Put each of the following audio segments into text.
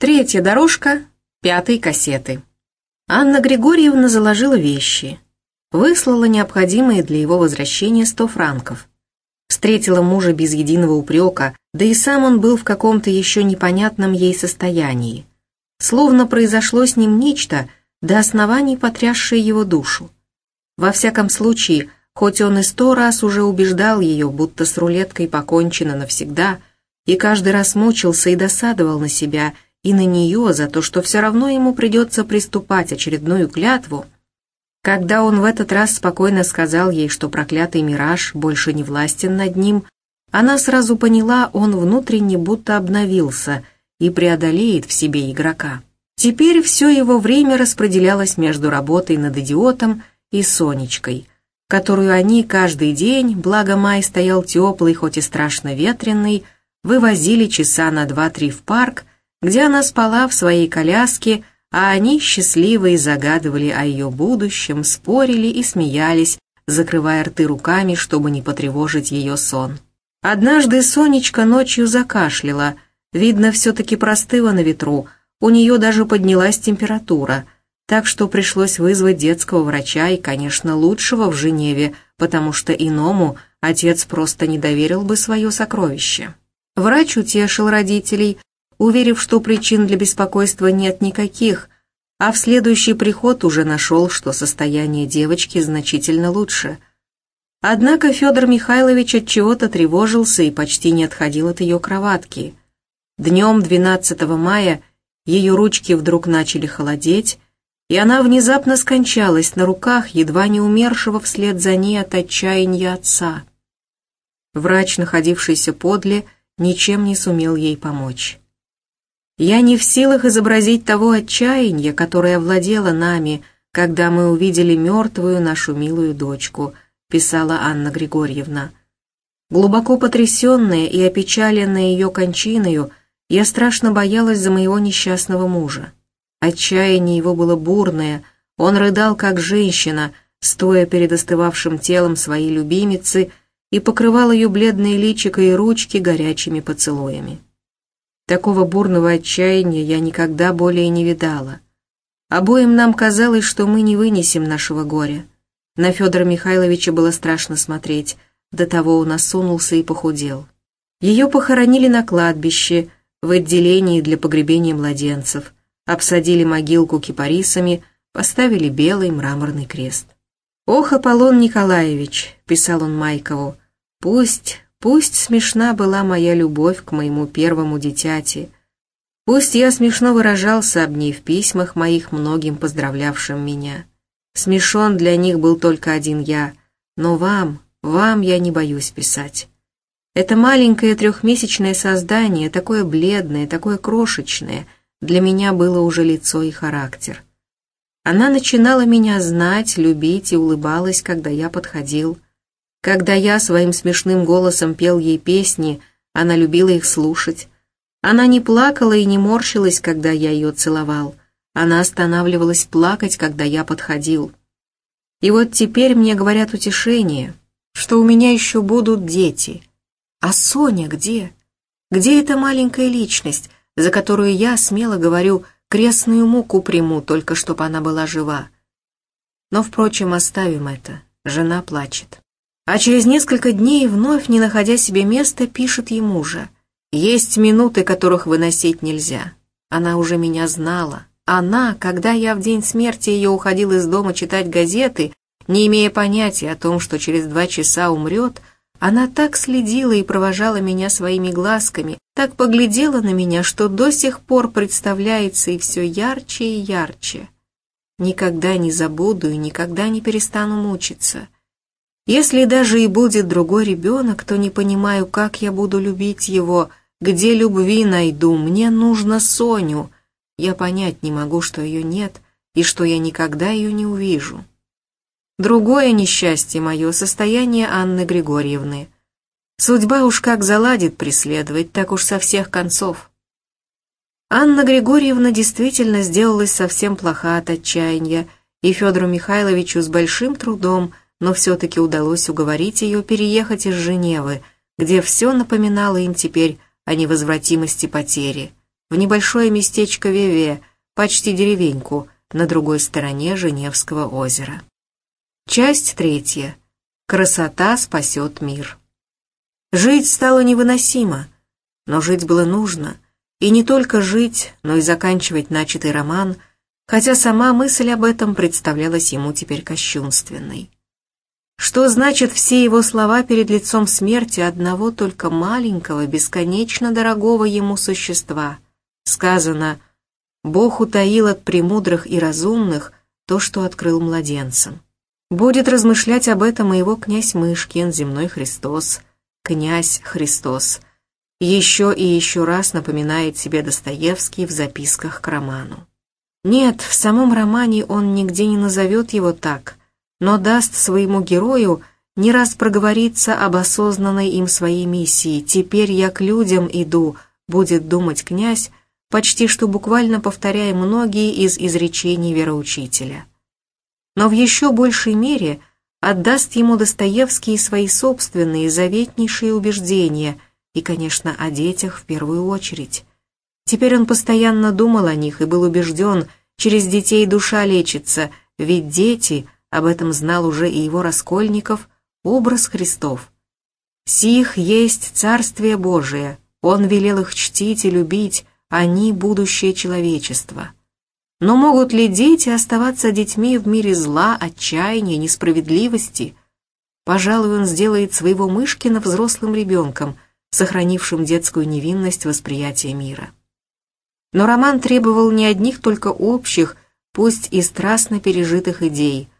Третья дорожка пятой кассеты. Анна Григорьевна заложила вещи, выслала необходимые для его возвращения сто франков. Встретила мужа без единого упрека, да и сам он был в каком-то еще непонятном ей состоянии. Словно произошло с ним нечто, до оснований потрясшее его душу. Во всяком случае, хоть он и сто раз уже убеждал ее, будто с рулеткой покончено навсегда, и каждый раз мучился и досадовал на себя – и на нее за то, что все равно ему придется приступать очередную клятву, когда он в этот раз спокойно сказал ей, что проклятый мираж больше не властен над ним, она сразу поняла, он внутренне будто обновился и преодолеет в себе игрока. Теперь все его время распределялось между работой над идиотом и Сонечкой, которую они каждый день, благо май стоял теплый, хоть и страшно ветреный, вывозили часа на два-три в парк, где она спала в своей коляске, а они, счастливые, загадывали о ее будущем, спорили и смеялись, закрывая рты руками, чтобы не потревожить ее сон. Однажды Сонечка ночью закашляла, видно, все-таки простыла на ветру, у нее даже поднялась температура, так что пришлось вызвать детского врача и, конечно, лучшего в Женеве, потому что иному отец просто не доверил бы свое сокровище. Врач утешил родителей, уверив, что причин для беспокойства нет никаких, а в следующий приход уже нашел, что состояние девочки значительно лучше. Однако Федор Михайлович от чего-то тревожился и почти не отходил от ее кроватки. Днем 12 мая ее ручки вдруг начали холодеть, и она внезапно скончалась на руках едва не умершего вслед за ней от отчаяния отца. Врач, находившийся подле, ничем не сумел ей помочь. Я не в силах изобразить того отчаяния, которое владело нами, когда мы увидели мертвую нашу милую дочку, писала Анна Григорьевна. Глубоко потрясенная и опечаленная ее кончиною, я страшно боялась за моего несчастного мужа. Отчаяние его было бурное, он рыдал как женщина, стоя перед остывавшим телом своей любимицы и покрывал ее бледные личико и ручки горячими поцелуями. Такого бурного отчаяния я никогда более не видала. Обоим нам казалось, что мы не вынесем нашего горя. На Федора Михайловича было страшно смотреть, до того он осунулся и похудел. Ее похоронили на кладбище, в отделении для погребения младенцев, обсадили могилку кипарисами, поставили белый мраморный крест. «Ох, Аполлон Николаевич», — писал он Майкову, — «пусть, Пусть смешна была моя любовь к моему первому дитяти, пусть я смешно выражался об ней в письмах моих многим поздравлявшим меня. Смешон для них был только один я, но вам, вам я не боюсь писать. Это маленькое трехмесячное создание, такое бледное, такое крошечное, для меня было уже лицо и характер. Она начинала меня знать, любить и улыбалась, когда я подходил. Когда я своим смешным голосом пел ей песни, она любила их слушать. Она не плакала и не морщилась, когда я ее целовал. Она останавливалась плакать, когда я подходил. И вот теперь мне говорят утешение, что у меня еще будут дети. А Соня где? Где эта маленькая личность, за которую я, смело говорю, крестную муку приму, только чтобы она была жива? Но, впрочем, оставим это. Жена плачет. А через несколько дней, вновь не находя себе места, пишет ему же. «Есть минуты, которых выносить нельзя. Она уже меня знала. Она, когда я в день смерти ее уходил из дома читать газеты, не имея понятия о том, что через два часа умрет, она так следила и провожала меня своими глазками, так поглядела на меня, что до сих пор представляется и все ярче и ярче. Никогда не забуду и никогда не перестану мучиться». Если даже и будет другой ребенок, то не понимаю, как я буду любить его, где любви найду, мне нужно Соню. Я понять не могу, что ее нет, и что я никогда ее не увижу. Другое несчастье мое — состояние Анны Григорьевны. Судьба уж как заладит преследовать, так уж со всех концов. Анна Григорьевна действительно сделалась совсем плоха от отчаяния, и Федору Михайловичу с большим трудом — но все-таки удалось уговорить ее переехать из Женевы, где все напоминало им теперь о невозвратимости потери. в небольшое местечко Веве, почти деревеньку, на другой стороне Женевского озера. Часть третья. Красота спасет мир. Жить стало невыносимо, но жить было нужно, и не только жить, но и заканчивать начатый роман, хотя сама мысль об этом представлялась ему теперь кощунственной. Что значит все его слова перед лицом смерти одного только маленького, бесконечно дорогого ему существа? Сказано «Бог утаил от премудрых и разумных то, что открыл младенцам». Будет размышлять об этом его князь Мышкин, земной Христос, князь Христос. Еще и еще раз напоминает себе Достоевский в записках к роману. Нет, в самом романе он нигде не назовет его так, но даст своему герою не раз проговориться об осознанной им своей миссии «теперь я к людям иду», будет думать князь, почти что буквально повторяя многие из изречений вероучителя. Но в еще большей мере отдаст ему Достоевский свои собственные заветнейшие убеждения и, конечно, о детях в первую очередь. Теперь он постоянно думал о них и был убежден, через детей душа лечится, ведь дети — об этом знал уже и его Раскольников, образ Христов. «Сих есть Царствие Божие, Он велел их чтить и любить, они — будущее человечества». Но могут ли дети оставаться детьми в мире зла, отчаяния, несправедливости? Пожалуй, он сделает своего Мышкина взрослым ребенком, сохранившим детскую невинность восприятия мира. Но роман требовал не одних только общих, пусть и страстно пережитых идей –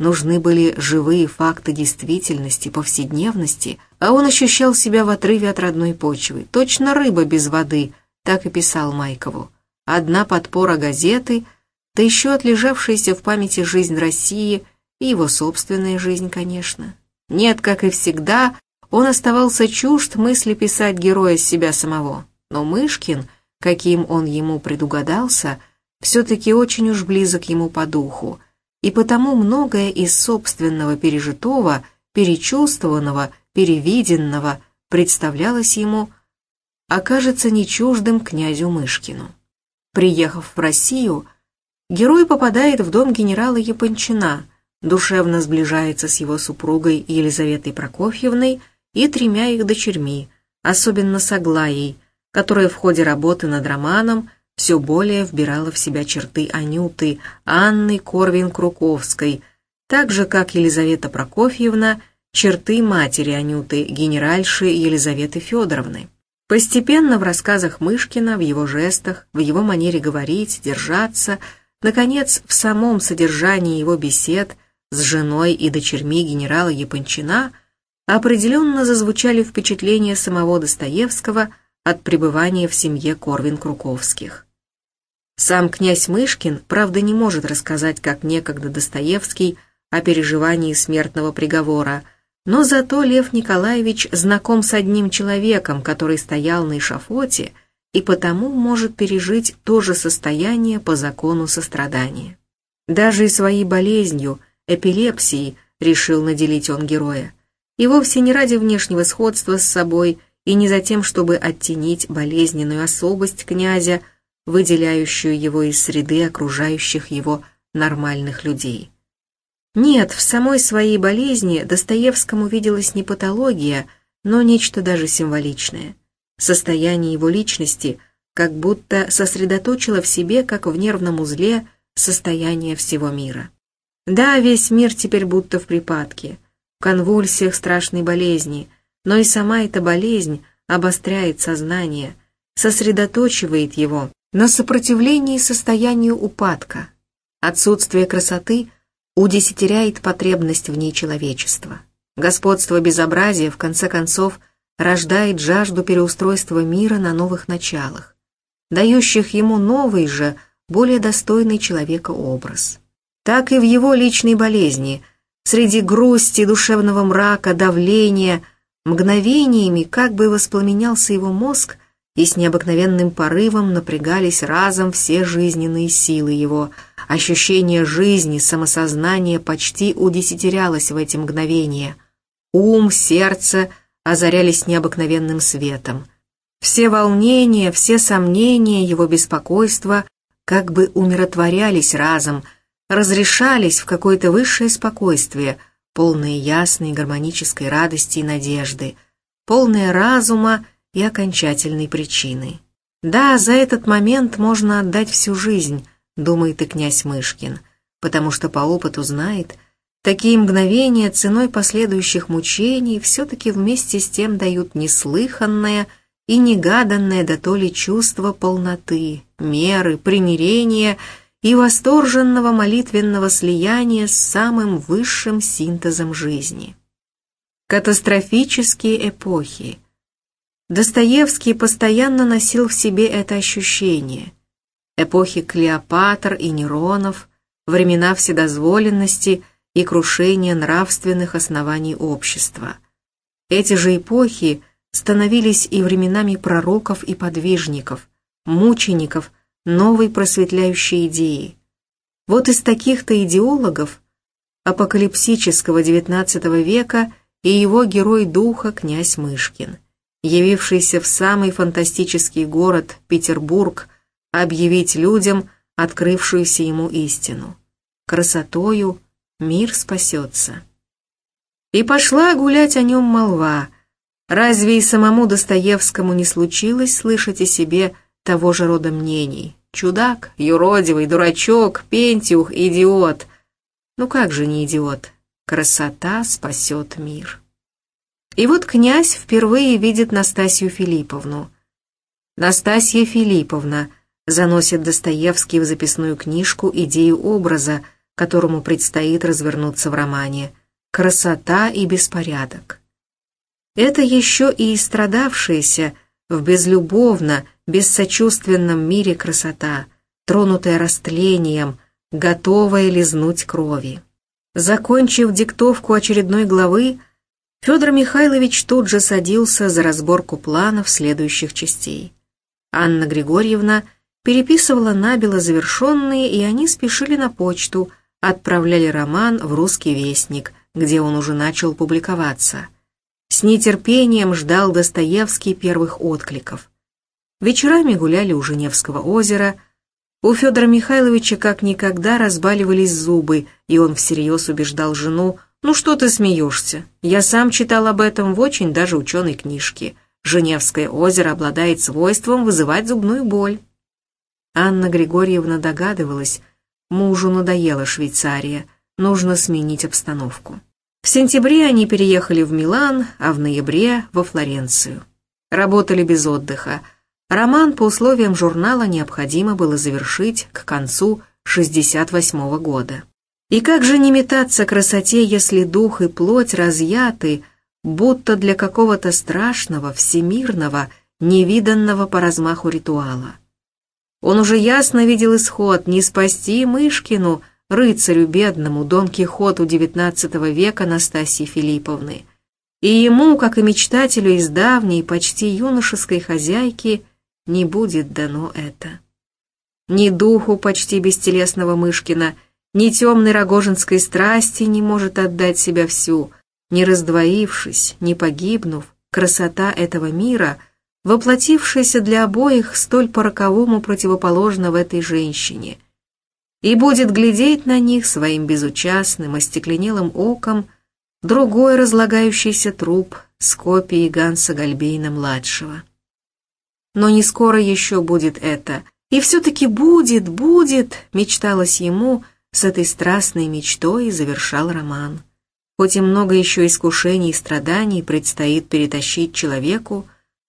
Нужны были живые факты действительности, повседневности, а он ощущал себя в отрыве от родной почвы. Точно рыба без воды, так и писал Майкову. Одна подпора газеты, да еще отлежавшаяся в памяти жизнь России и его собственная жизнь, конечно. Нет, как и всегда, он оставался чужд мысли писать героя себя самого. Но Мышкин, каким он ему предугадался, все-таки очень уж близок ему по духу – и потому многое из собственного пережитого, перечувствованного, перевиденного представлялось ему, окажется не чуждым князю Мышкину. Приехав в Россию, герой попадает в дом генерала Япончина, душевно сближается с его супругой Елизаветой Прокофьевной и тремя их дочерьми, особенно с Аглаей, которая в ходе работы над романом все более вбирала в себя черты Анюты, Анны Корвин-Круковской, так же, как Елизавета Прокофьевна, черты матери Анюты, генеральши Елизаветы Федоровны. Постепенно в рассказах Мышкина, в его жестах, в его манере говорить, держаться, наконец, в самом содержании его бесед с женой и дочерьми генерала Япончина определенно зазвучали впечатления самого Достоевского от пребывания в семье Корвин-Круковских. Сам князь Мышкин, правда, не может рассказать, как некогда Достоевский, о переживании смертного приговора, но зато Лев Николаевич знаком с одним человеком, который стоял на эшафоте, и потому может пережить то же состояние по закону сострадания. Даже и своей болезнью, эпилепсией, решил наделить он героя. И вовсе не ради внешнего сходства с собой, и не за тем, чтобы оттенить болезненную особость князя, выделяющую его из среды окружающих его нормальных людей. Нет, в самой своей болезни Достоевскому виделась не патология, но нечто даже символичное. Состояние его личности как будто сосредоточило в себе, как в нервном узле, состояние всего мира. Да, весь мир теперь будто в припадке, в конвульсиях страшной болезни, но и сама эта болезнь обостряет сознание, сосредоточивает его, на сопротивлении состоянию упадка. Отсутствие красоты удесятеряет потребность в ней человечества. Господство безобразия, в конце концов, рождает жажду переустройства мира на новых началах, дающих ему новый же, более достойный человека образ. Так и в его личной болезни, среди грусти, душевного мрака, давления, мгновениями как бы воспламенялся его мозг и с необыкновенным порывом напрягались разом все жизненные силы его. Ощущение жизни, самосознание почти удесятерялось в эти мгновения. Ум, сердце озарялись необыкновенным светом. Все волнения, все сомнения, его беспокойство как бы умиротворялись разом, разрешались в какое-то высшее спокойствие, полное ясной гармонической радости и надежды, полное разума и окончательной причины. Да, за этот момент можно отдать всю жизнь, думает и князь Мышкин, потому что по опыту знает, такие мгновения ценой последующих мучений все-таки вместе с тем дают неслыханное и негаданное до то ли чувство полноты, меры, примирения и восторженного молитвенного слияния с самым высшим синтезом жизни. Катастрофические эпохи – Достоевский постоянно носил в себе это ощущение. Эпохи Клеопатр и Неронов, времена вседозволенности и крушения нравственных оснований общества. Эти же эпохи становились и временами пророков и подвижников, мучеников новой просветляющей идеи. Вот из таких-то идеологов апокалипсического XIX века и его герой духа князь Мышкин – явившийся в самый фантастический город Петербург, объявить людям открывшуюся ему истину. Красотою мир спасется. И пошла гулять о нем молва. Разве и самому Достоевскому не случилось слышать о себе того же рода мнений? Чудак, юродивый, дурачок, пентюх, идиот. Ну как же не идиот? Красота спасет мир. И вот князь впервые видит Настасью Филипповну. Настасья Филипповна заносит Достоевский в записную книжку идею образа, которому предстоит развернуться в романе «Красота и беспорядок». Это еще и истрадавшаяся в безлюбовно, бессочувственном мире красота, тронутая растлением, готовая лизнуть крови. Закончив диктовку очередной главы, Федор Михайлович тут же садился за разборку планов следующих частей. Анна Григорьевна переписывала набело завершенные, и они спешили на почту, отправляли роман в «Русский вестник», где он уже начал публиковаться. С нетерпением ждал Достоевский первых откликов. Вечерами гуляли у Женевского озера. У Федора Михайловича как никогда разбаливались зубы, и он всерьез убеждал жену, «Ну что ты смеешься? Я сам читал об этом в очень даже ученой книжке. Женевское озеро обладает свойством вызывать зубную боль». Анна Григорьевна догадывалась, мужу надоела Швейцария, нужно сменить обстановку. В сентябре они переехали в Милан, а в ноябре — во Флоренцию. Работали без отдыха. Роман по условиям журнала необходимо было завершить к концу 68 -го года. И как же не метаться красоте, если дух и плоть разъяты, будто для какого-то страшного, всемирного, невиданного по размаху ритуала? Он уже ясно видел исход, не спасти Мышкину, рыцарю бедному, Дон Кихоту XIX века Настасьи Филипповны. И ему, как и мечтателю из давней, почти юношеской хозяйки, не будет дано это. Ни духу почти бестелесного Мышкина — ни темной рогожинской страсти не может отдать себя всю, не раздвоившись, не погибнув, красота этого мира, воплотившаяся для обоих столь по-роковому противоположно в этой женщине, и будет глядеть на них своим безучастным, остекленелым оком другой разлагающийся труп с копией Ганса Гальбейна-младшего. Но не скоро еще будет это, и все-таки будет, будет, мечталось ему, — с этой страстной мечтой завершал роман. Хоть и много еще искушений и страданий предстоит перетащить человеку,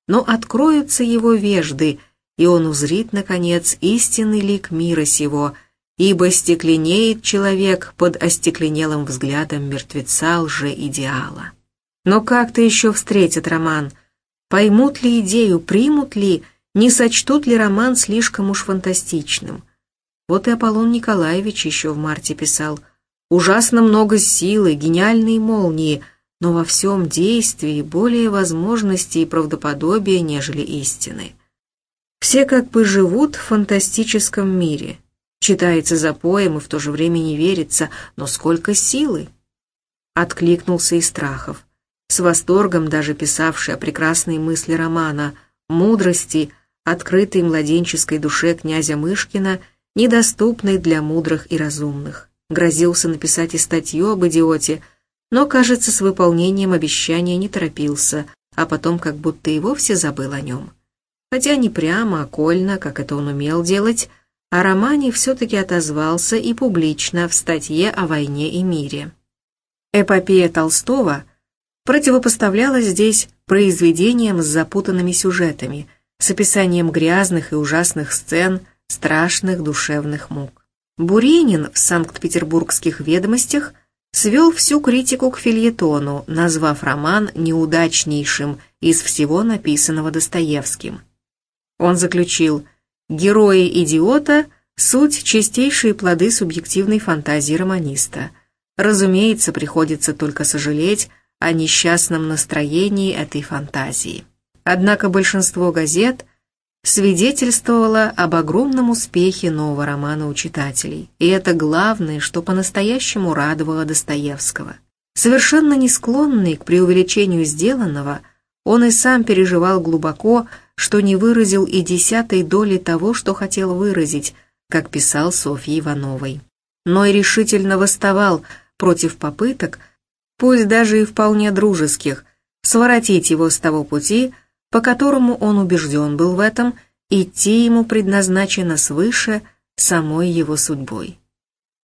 но откроются его вежды, и он узрит, наконец, истинный лик мира сего, ибо стекленеет человек под остекленелым взглядом мертвеца лже-идеала. Но как-то еще встретят роман? Поймут ли идею, примут ли, не сочтут ли роман слишком уж фантастичным? Вот и Аполлон Николаевич еще в марте писал «Ужасно много силы, гениальные молнии, но во всем действии более возможностей и правдоподобия, нежели истины». Все как бы живут в фантастическом мире. Читается за поем и в то же время не верится, но сколько силы! Откликнулся и Страхов, с восторгом даже писавший о прекрасной мысли романа мудрости, открытой младенческой душе князя Мышкина, недоступной для мудрых и разумных. Грозился написать и статью об идиоте, но, кажется, с выполнением обещания не торопился, а потом как будто и вовсе забыл о нем. Хотя не прямо, а кольно, как это он умел делать, о романе все-таки отозвался и публично в статье о войне и мире. Эпопея Толстого противопоставлялась здесь произведениям с запутанными сюжетами, с описанием грязных и ужасных сцен, страшных душевных мук. Буренин в Санкт-Петербургских ведомостях свел всю критику к фильетону, назвав роман неудачнейшим из всего написанного Достоевским. Он заключил «Герои идиота – суть чистейшие плоды субъективной фантазии романиста. Разумеется, приходится только сожалеть о несчастном настроении этой фантазии». Однако большинство газет свидетельствовало об огромном успехе нового романа у читателей, и это главное, что по-настоящему радовало Достоевского. Совершенно не склонный к преувеличению сделанного, он и сам переживал глубоко, что не выразил и десятой доли того, что хотел выразить, как писал Софье Ивановой. Но и решительно восставал против попыток, пусть даже и вполне дружеских, своротить его с того пути, по которому он убежден был в этом, идти ему предназначено свыше самой его судьбой.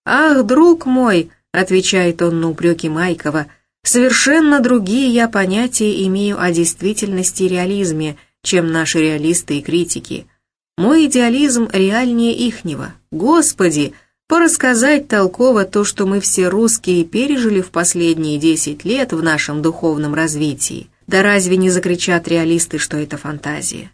«Ах, друг мой!» — отвечает он на упреки Майкова, «совершенно другие я понятия имею о действительности и реализме, чем наши реалисты и критики. Мой идеализм реальнее ихнего. Господи!» Порассказать толково то, что мы все русские пережили в последние десять лет в нашем духовном развитии. Да разве не закричат реалисты, что это фантазия?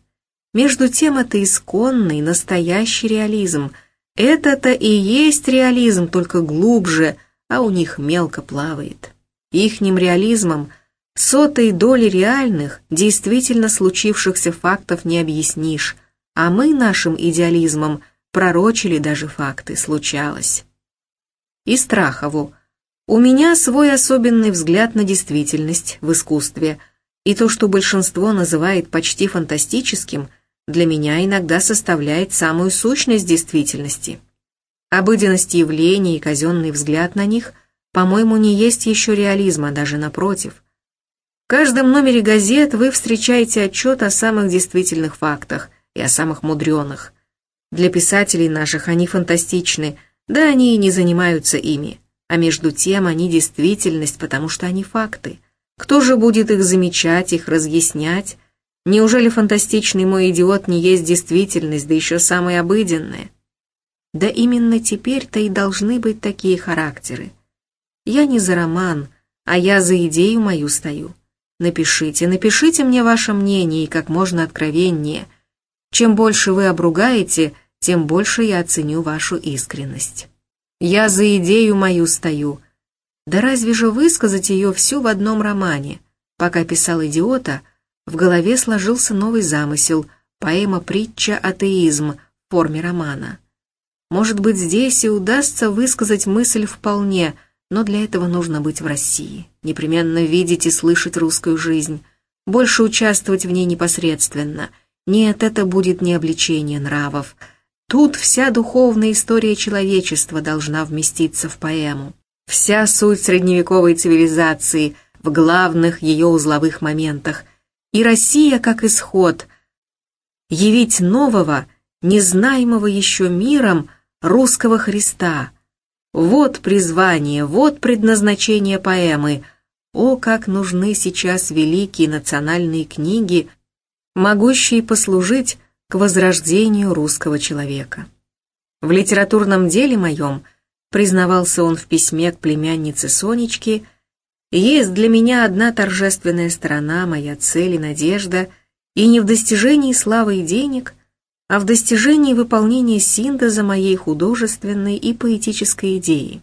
Между тем это исконный, настоящий реализм. Это-то и есть реализм, только глубже, а у них мелко плавает. Ихним реализмом сотой доли реальных, действительно случившихся фактов не объяснишь, а мы нашим идеализмом пророчили даже факты, случалось. И Страхову. У меня свой особенный взгляд на действительность в искусстве – и то, что большинство называет почти фантастическим, для меня иногда составляет самую сущность действительности. Обыденность явлений и казенный взгляд на них, по-моему, не есть еще реализма, даже напротив. В каждом номере газет вы встречаете отчет о самых действительных фактах и о самых мудреных. Для писателей наших они фантастичны, да они и не занимаются ими, а между тем они действительность, потому что они факты. Кто же будет их замечать, их разъяснять? Неужели фантастичный мой идиот не есть действительность, да еще самая обыденная? Да именно теперь-то и должны быть такие характеры. Я не за роман, а я за идею мою стою. Напишите, напишите мне ваше мнение и как можно откровеннее. Чем больше вы обругаете, тем больше я оценю вашу искренность. Я за идею мою стою, да разве же высказать ее всю в одном романе? Пока писал «Идиота», в голове сложился новый замысел, поэма-притча «Атеизм» в форме романа. Может быть, здесь и удастся высказать мысль вполне, но для этого нужно быть в России, непременно видеть и слышать русскую жизнь, больше участвовать в ней непосредственно. Нет, это будет не обличение нравов. Тут вся духовная история человечества должна вместиться в поэму. Вся суть средневековой цивилизации в главных ее узловых моментах. И Россия как исход. Явить нового, незнаемого еще миром, русского Христа. Вот призвание, вот предназначение поэмы. О, как нужны сейчас великие национальные книги, могущие послужить к возрождению русского человека. В литературном деле моем – признавался он в письме к племяннице Сонечке, есть для меня одна торжественная сторона, моя цель и надежда, и не в достижении славы и денег, а в достижении выполнения синтеза моей художественной и поэтической идеи,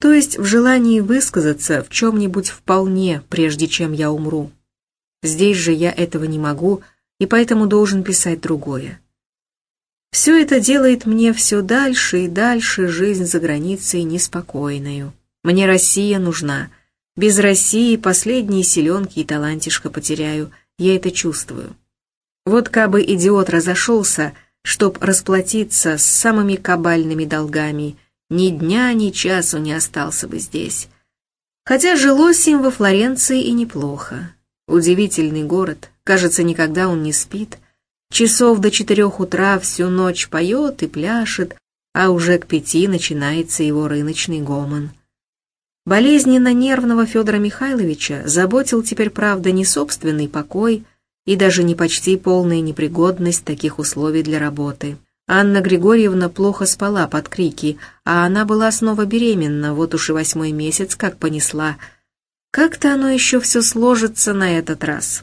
то есть в желании высказаться в чем-нибудь вполне, прежде чем я умру. Здесь же я этого не могу, и поэтому должен писать другое. Все это делает мне все дальше и дальше жизнь за границей неспокойную. Мне Россия нужна. Без России последние селенки и талантишко потеряю, я это чувствую. Вот кабы идиот разошелся, чтоб расплатиться с самыми кабальными долгами, ни дня, ни часу не остался бы здесь. Хотя жилось им во Флоренции и неплохо. Удивительный город, кажется, никогда он не спит. Часов до четырех утра всю ночь поет и пляшет, а уже к пяти начинается его рыночный гомон. Болезненно нервного Федора Михайловича заботил теперь, правда, не собственный покой и даже не почти полная непригодность таких условий для работы. Анна Григорьевна плохо спала под крики, а она была снова беременна, вот уж и восьмой месяц как понесла. Как-то оно еще все сложится на этот раз.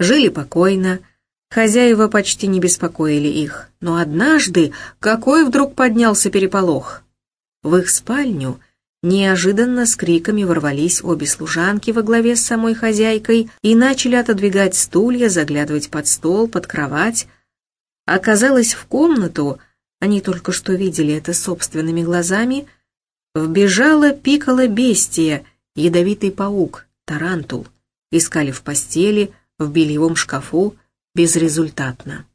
Жили покойно, Хозяева почти не беспокоили их, но однажды какой вдруг поднялся переполох. В их спальню неожиданно с криками ворвались обе служанки во главе с самой хозяйкой и начали отодвигать стулья, заглядывать под стол, под кровать. Оказалось, в комнату, они только что видели это собственными глазами, вбежала piccola bestia, ядовитый паук, тарантул. Искали в постели, в бельевом шкафу, безрезультатно.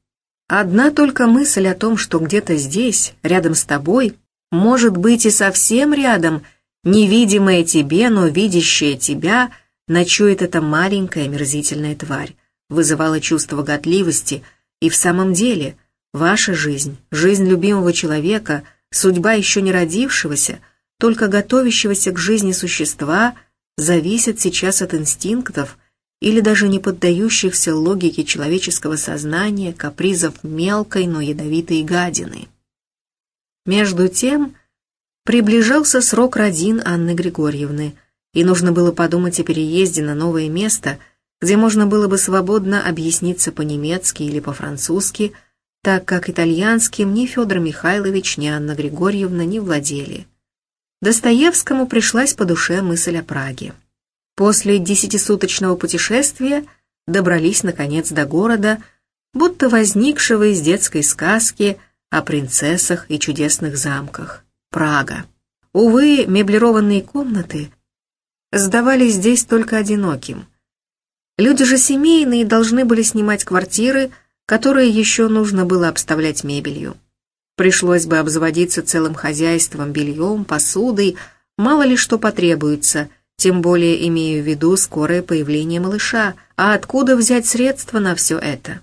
Одна только мысль о том, что где-то здесь, рядом с тобой, может быть и совсем рядом, невидимая тебе, но видящая тебя, ночует эта маленькая мерзительная тварь, вызывала чувство годливости, и в самом деле ваша жизнь, жизнь любимого человека, судьба еще не родившегося, только готовящегося к жизни существа, зависит сейчас от инстинктов, или даже не поддающихся логике человеческого сознания капризов мелкой, но ядовитой гадины. Между тем приближался срок родин Анны Григорьевны, и нужно было подумать о переезде на новое место, где можно было бы свободно объясниться по-немецки или по-французски, так как итальянским ни Федор Михайлович, ни Анна Григорьевна не владели. Достоевскому пришлась по душе мысль о Праге. После десятисуточного путешествия добрались, наконец, до города, будто возникшего из детской сказки о принцессах и чудесных замках. Прага. Увы, меблированные комнаты сдавались здесь только одиноким. Люди же семейные должны были снимать квартиры, которые еще нужно было обставлять мебелью. Пришлось бы обзаводиться целым хозяйством, бельем, посудой, мало ли что потребуется, тем более имею в виду скорое появление малыша, а откуда взять средства на все это?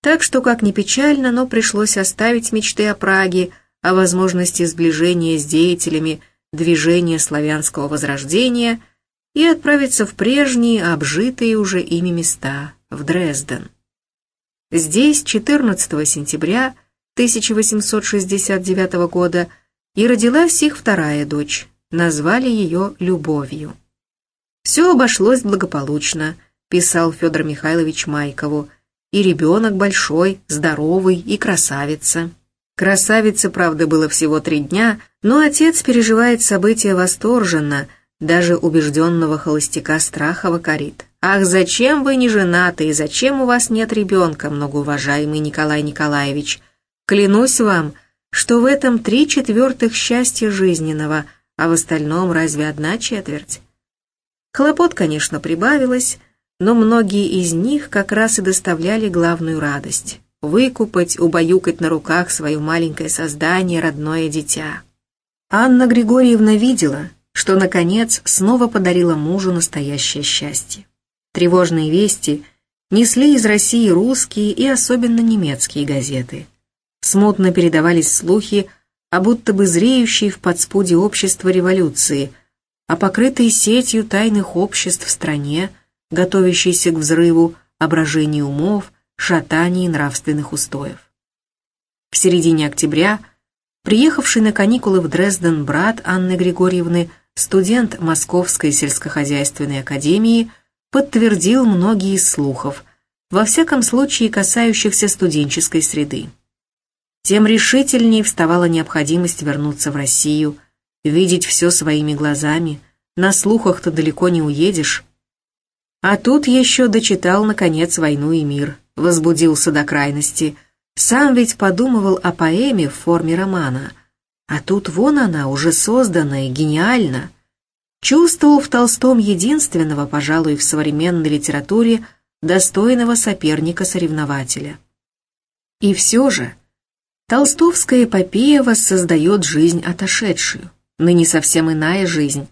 Так что, как ни печально, но пришлось оставить мечты о Праге, о возможности сближения с деятелями движения славянского возрождения и отправиться в прежние, обжитые уже ими места, в Дрезден. Здесь 14 сентября 1869 года и родилась их вторая дочь, назвали ее «Любовью». «Все обошлось благополучно», — писал Федор Михайлович Майкову, «и ребенок большой, здоровый и красавица». Красавице, правда, было всего три дня, но отец переживает события восторженно, даже убежденного холостяка Страхова корит. «Ах, зачем вы не женаты и зачем у вас нет ребенка, многоуважаемый Николай Николаевич? Клянусь вам, что в этом три четвертых счастья жизненного — а в остальном разве одна четверть? Хлопот, конечно, прибавилось, но многие из них как раз и доставляли главную радость — выкупать, убаюкать на руках свое маленькое создание, родное дитя. Анна Григорьевна видела, что, наконец, снова подарила мужу настоящее счастье. Тревожные вести несли из России русские и особенно немецкие газеты. Смутно передавались слухи а будто бы зреющей в подспуде общества революции, а покрытой сетью тайных обществ в стране, готовящейся к взрыву ображений умов, шатаний нравственных устоев. В середине октября приехавший на каникулы в Дрезден брат Анны Григорьевны, студент Московской сельскохозяйственной академии, подтвердил многие из слухов, во всяком случае касающихся студенческой среды тем решительнее вставала необходимость вернуться в Россию, видеть все своими глазами, на слухах-то далеко не уедешь. А тут еще дочитал, наконец, «Войну и мир», возбудился до крайности. Сам ведь подумывал о поэме в форме романа. А тут вон она, уже созданная, гениальна. Чувствовал в Толстом единственного, пожалуй, в современной литературе достойного соперника-соревнователя. И все же Толстовская эпопея воссоздает жизнь отошедшую, ныне совсем иная жизнь.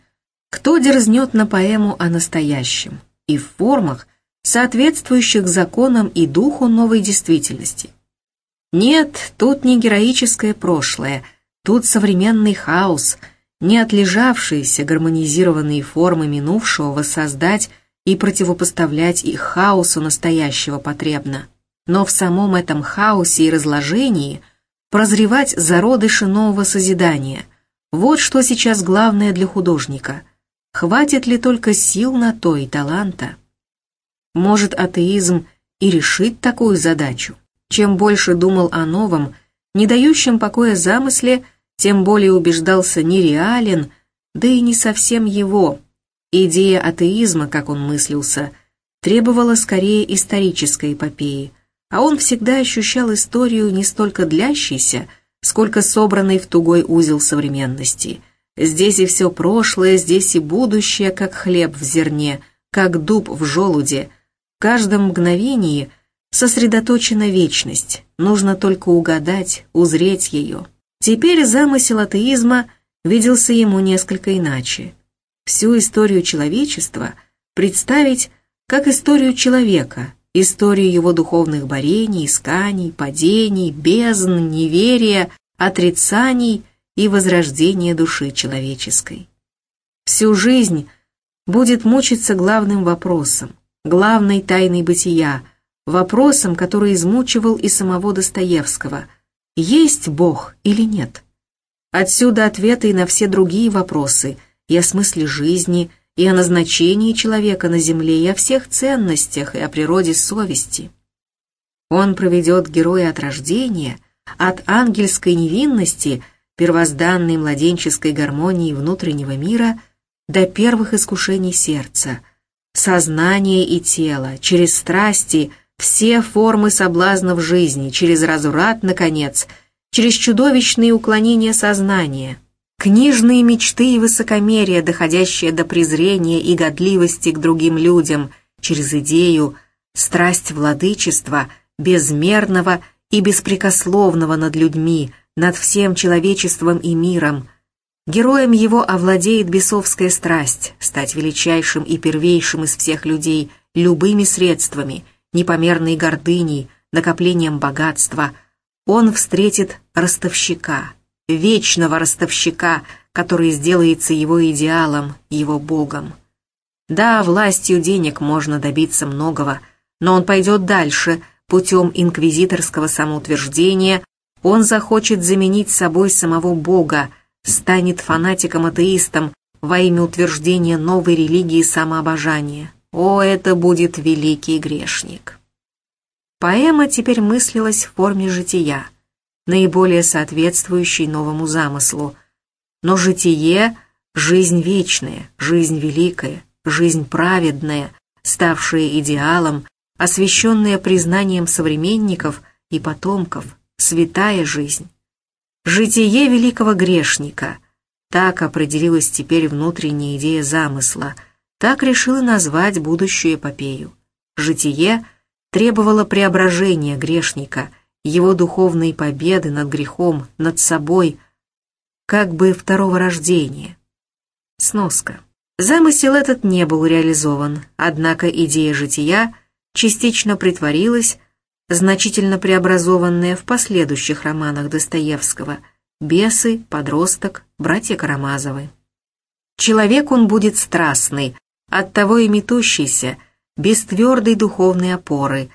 Кто дерзнет на поэму о настоящем и в формах, соответствующих законам и духу новой действительности? Нет, тут не героическое прошлое, тут современный хаос, не отлежавшиеся гармонизированные формы минувшего воссоздать и противопоставлять их хаосу настоящего потребно. Но в самом этом хаосе и разложении прозревать зародыши нового созидания. Вот что сейчас главное для художника. Хватит ли только сил на то и таланта? Может, атеизм и решит такую задачу? Чем больше думал о новом, не дающем покоя замысле, тем более убеждался нереален, да и не совсем его. Идея атеизма, как он мыслился, требовала скорее исторической эпопеи – а он всегда ощущал историю не столько длящейся, сколько собранной в тугой узел современности. Здесь и все прошлое, здесь и будущее, как хлеб в зерне, как дуб в желуде. В каждом мгновении сосредоточена вечность, нужно только угадать, узреть ее. Теперь замысел атеизма виделся ему несколько иначе. Всю историю человечества представить как историю человека – историю его духовных борений, исканий, падений, бездн, неверия, отрицаний и возрождения души человеческой. Всю жизнь будет мучиться главным вопросом, главной тайной бытия, вопросом, который измучивал и самого Достоевского – есть Бог или нет? Отсюда ответы и на все другие вопросы, и о смысле жизни, и о назначении человека на земле, и о всех ценностях, и о природе совести. Он проведет героя от рождения, от ангельской невинности, первозданной младенческой гармонии внутреннего мира до первых искушений сердца, сознания и тела, через страсти, все формы соблазнов жизни, через разврат, наконец, через чудовищные уклонения сознания – Книжные мечты и высокомерие, доходящее до презрения и годливости к другим людям, через идею, страсть владычества, безмерного и беспрекословного над людьми, над всем человечеством и миром. Героем его овладеет бесовская страсть, стать величайшим и первейшим из всех людей любыми средствами, непомерной гордыней, накоплением богатства. Он встретит ростовщика, вечного ростовщика, который сделается его идеалом, его богом. Да, властью денег можно добиться многого, но он пойдет дальше, путем инквизиторского самоутверждения, он захочет заменить собой самого бога, станет фанатиком-атеистом во имя утверждения новой религии самообожания. О, это будет великий грешник. Поэма теперь мыслилась в форме жития – наиболее соответствующий новому замыслу. Но житие — жизнь вечная, жизнь великая, жизнь праведная, ставшая идеалом, освященная признанием современников и потомков, святая жизнь. Житие великого грешника — так определилась теперь внутренняя идея замысла, так решила назвать будущую эпопею. Житие требовало преображения грешника — его духовной победы над грехом, над собой, как бы второго рождения. Сноска. Замысел этот не был реализован, однако идея жития частично притворилась, значительно преобразованная в последующих романах Достоевского «Бесы», «Подросток», «Братья Карамазовы». Человек он будет страстный, оттого и метущийся, без твердой духовной опоры.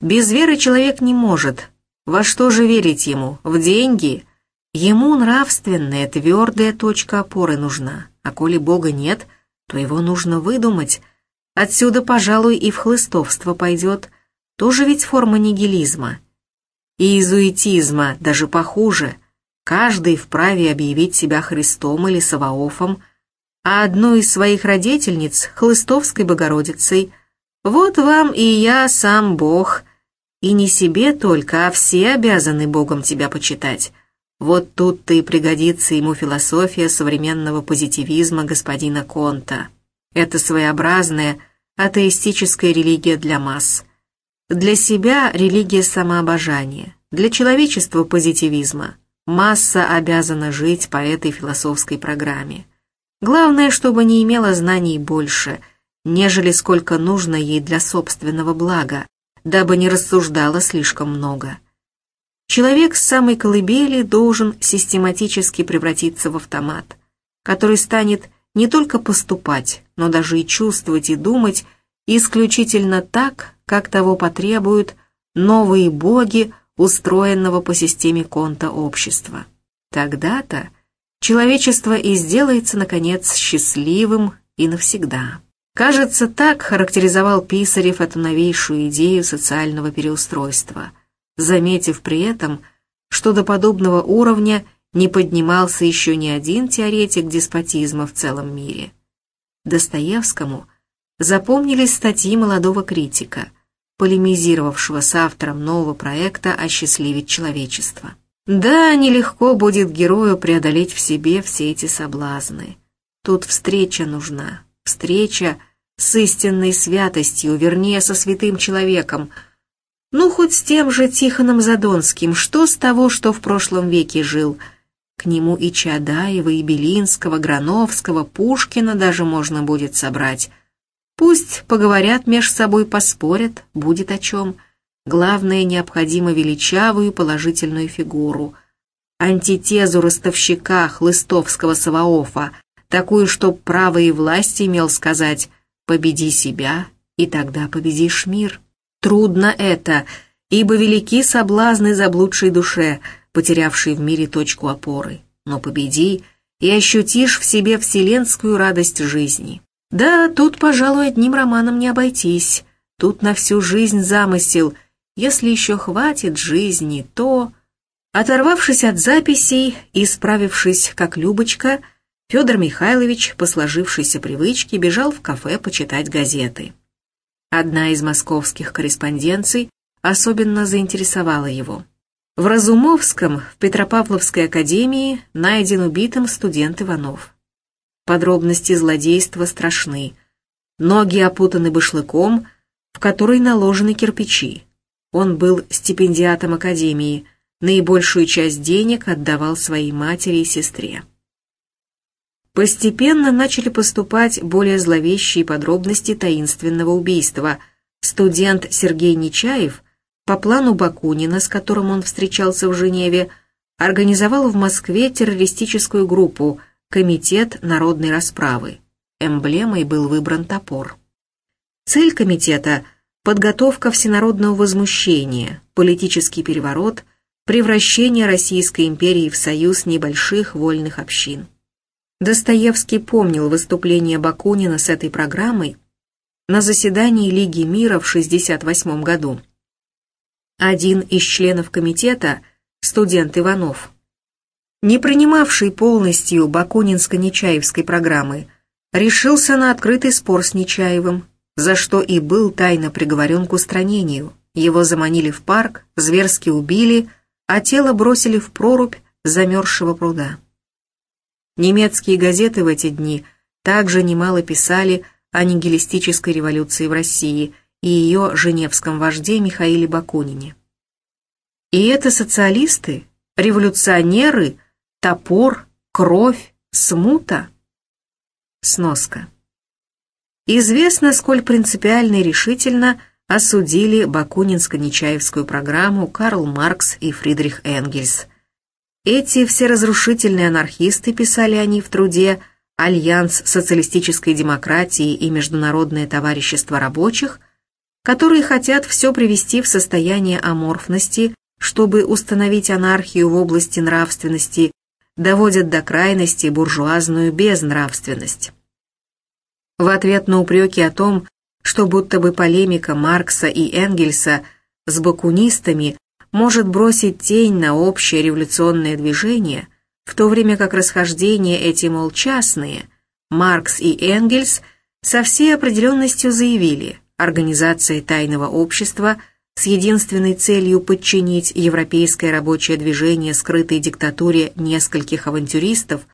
Без веры человек не может, во что же верить ему? В деньги? Ему нравственная, твердая точка опоры нужна, а коли Бога нет, то его нужно выдумать. Отсюда, пожалуй, и в хлыстовство пойдет. Тоже ведь форма нигилизма. И иезуитизма, даже похуже. Каждый вправе объявить себя Христом или Саваофом, а одну из своих родительниц — Хлыстовской Богородицей. Вот вам и я, сам Бог — и не себе только, а все обязаны Богом тебя почитать. Вот тут-то и пригодится ему философия современного позитивизма господина Конта. Это своеобразное, атеистическая религия для масс. Для себя религия самообожания, для человечества позитивизма. Масса обязана жить по этой философской программе. Главное, чтобы не имела знаний больше, нежели сколько нужно ей для собственного блага, дабы не рассуждала слишком много. Человек с самой колыбели должен систематически превратиться в автомат, который станет не только поступать, но даже и чувствовать и думать исключительно так, как того потребуют новые боги устроенного по системе конта общества. Тогда-то человечество и сделается, наконец, счастливым и навсегда. Кажется, так характеризовал Писарев эту новейшую идею социального переустройства, заметив при этом, что до подобного уровня не поднимался еще ни один теоретик деспотизма в целом мире. Достоевскому запомнились статьи молодого критика, полемизировавшего с автором нового проекта «Осчастливить человечество». Да, нелегко будет герою преодолеть в себе все эти соблазны. Тут встреча нужна, встреча с истинной святостью, вернее, со святым человеком. Ну, хоть с тем же Тихоном Задонским, что с того, что в прошлом веке жил. К нему и Чадаева, и Белинского, Грановского, Пушкина даже можно будет собрать. Пусть поговорят меж собой, поспорят, будет о чем. Главное, необходимо величавую положительную фигуру. Антитезу ростовщика хлыстовского Саваофа, такую, чтоб право и власть имел сказать «победи себя, и тогда победишь мир». Трудно это, ибо велики соблазны заблудшей душе, потерявшей в мире точку опоры. Но победи, и ощутишь в себе вселенскую радость жизни. Да, тут, пожалуй, одним романом не обойтись. Тут на всю жизнь замысел. Если еще хватит жизни, то... Оторвавшись от записей и справившись, как Любочка, Федор Михайлович, по сложившейся привычке, бежал в кафе почитать газеты. Одна из московских корреспонденций особенно заинтересовала его. В Разумовском, в Петропавловской академии, найден убитым студент Иванов. Подробности злодейства страшны. Ноги опутаны башлыком, в который наложены кирпичи. Он был стипендиатом академии, наибольшую часть денег отдавал своей матери и сестре. Постепенно начали поступать более зловещие подробности таинственного убийства. Студент Сергей Нечаев, по плану Бакунина, с которым он встречался в Женеве, организовал в Москве террористическую группу «Комитет народной расправы». Эмблемой был выбран топор. Цель комитета – подготовка всенародного возмущения, политический переворот, превращение Российской империи в союз небольших вольных общин. Достоевский помнил выступление Бакунина с этой программой на заседании Лиги мира в 1968 году. Один из членов комитета, студент Иванов, не принимавший полностью Бакунинско-Нечаевской программы, решился на открытый спор с Нечаевым, за что и был тайно приговорен к устранению. Его заманили в парк, зверски убили, а тело бросили в прорубь замерзшего пруда. Немецкие газеты в эти дни также немало писали о нигилистической революции в России и ее женевском вожде Михаиле Бакунине. И это социалисты, революционеры, топор, кровь, смута? Сноска. Известно, сколь принципиально и решительно осудили Бакунинско-Нечаевскую программу Карл Маркс и Фридрих Энгельс, эти всеразрушительные анархисты, писали они в труде, Альянс социалистической демократии и Международное товарищество рабочих, которые хотят все привести в состояние аморфности, чтобы установить анархию в области нравственности, доводят до крайности буржуазную безнравственность. В ответ на упреки о том, что будто бы полемика Маркса и Энгельса с бакунистами может бросить тень на общее революционное движение, в то время как расхождения эти, мол, частные, Маркс и Энгельс со всей определенностью заявили, организация тайного общества с единственной целью подчинить европейское рабочее движение скрытой диктатуре нескольких авантюристов,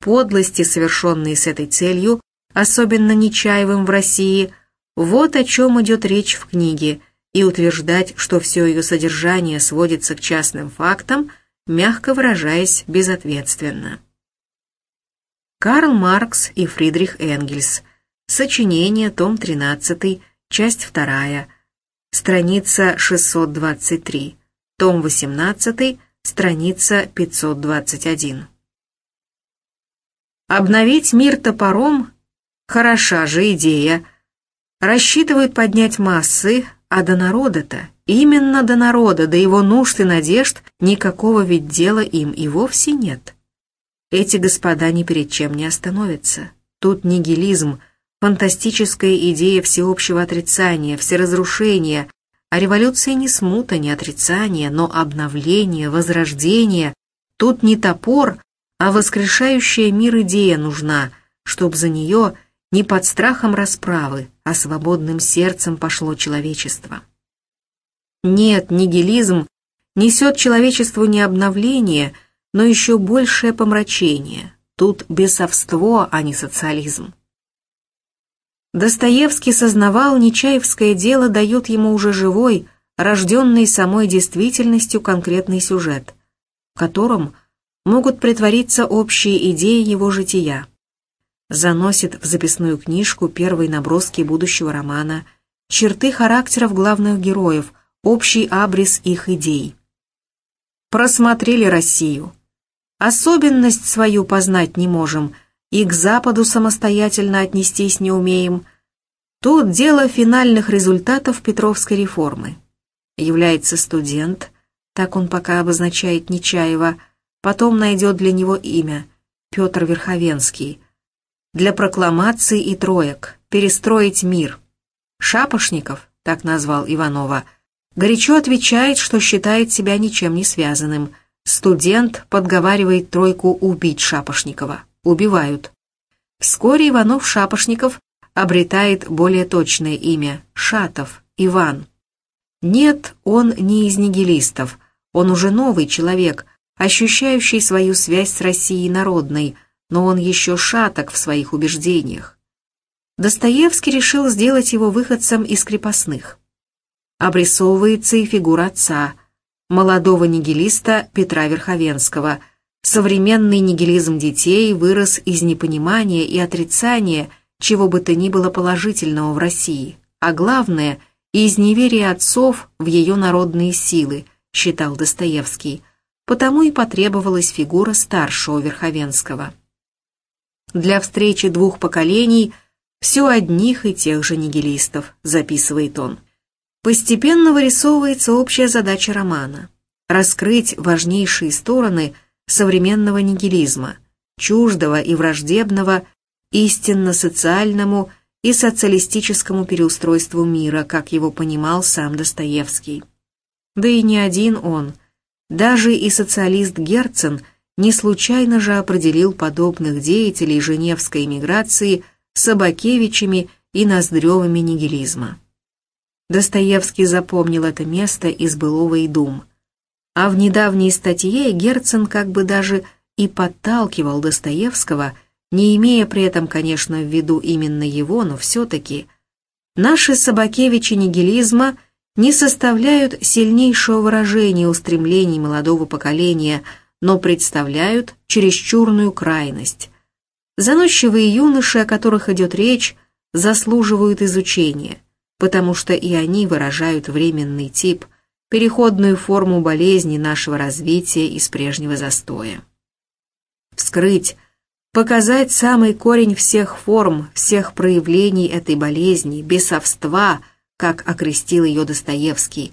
подлости, совершенные с этой целью, особенно Нечаевым в России, Вот о чем идет речь в книге, и утверждать, что все ее содержание сводится к частным фактам, мягко выражаясь, безответственно. Карл Маркс и Фридрих Энгельс. Сочинение, том 13, часть 2, страница 623, том 18, страница 521. Обновить мир топором – хороша же идея. Рассчитывают поднять массы, а до народа-то, именно до народа, до его нужд и надежд, никакого ведь дела им и вовсе нет. Эти господа ни перед чем не остановятся. Тут нигилизм, фантастическая идея всеобщего отрицания, всеразрушения, а революция не смута, не отрицание, но обновление, возрождение. Тут не топор, а воскрешающая мир идея нужна, чтоб за нее не под страхом расправы, а свободным сердцем пошло человечество. Нет, нигилизм несет человечеству не обновление, но еще большее помрачение. Тут бесовство, а не социализм. Достоевский сознавал, Нечаевское дело дает ему уже живой, рожденный самой действительностью конкретный сюжет, в котором могут притвориться общие идеи его жития. Заносит в записную книжку первые наброски будущего романа, черты характеров главных героев, общий абрис их идей. Просмотрели Россию. Особенность свою познать не можем – и к Западу самостоятельно отнестись не умеем. Тут дело финальных результатов Петровской реформы. Является студент, так он пока обозначает Нечаева, потом найдет для него имя, Петр Верховенский. Для прокламации и троек, перестроить мир. Шапошников, так назвал Иванова, горячо отвечает, что считает себя ничем не связанным. Студент подговаривает тройку убить Шапошникова убивают. Вскоре Иванов-Шапошников обретает более точное имя – Шатов, Иван. Нет, он не из нигилистов, он уже новый человек, ощущающий свою связь с Россией народной, но он еще шаток в своих убеждениях. Достоевский решил сделать его выходцем из крепостных. Обрисовывается и фигура отца, молодого нигилиста Петра Верховенского – Современный нигилизм детей вырос из непонимания и отрицания чего бы то ни было положительного в России, а главное – из неверия отцов в ее народные силы, считал Достоевский, потому и потребовалась фигура старшего Верховенского. Для встречи двух поколений все одних и тех же нигилистов, записывает он. Постепенно вырисовывается общая задача романа – раскрыть важнейшие стороны – современного нигилизма, чуждого и враждебного истинно социальному и социалистическому переустройству мира, как его понимал сам Достоевский. Да и не один он, даже и социалист Герцен не случайно же определил подобных деятелей женевской эмиграции Собакевичами и Ноздревыми нигилизма. Достоевский запомнил это место из былого и дум – а в недавней статье Герцен как бы даже и подталкивал Достоевского, не имея при этом, конечно, в виду именно его, но все-таки. Наши Собакевичи нигилизма не составляют сильнейшего выражения устремлений молодого поколения, но представляют чересчурную крайность. Заносчивые юноши, о которых идет речь, заслуживают изучения, потому что и они выражают временный тип – переходную форму болезни нашего развития из прежнего застоя. Вскрыть, показать самый корень всех форм, всех проявлений этой болезни, бесовства, как окрестил ее Достоевский,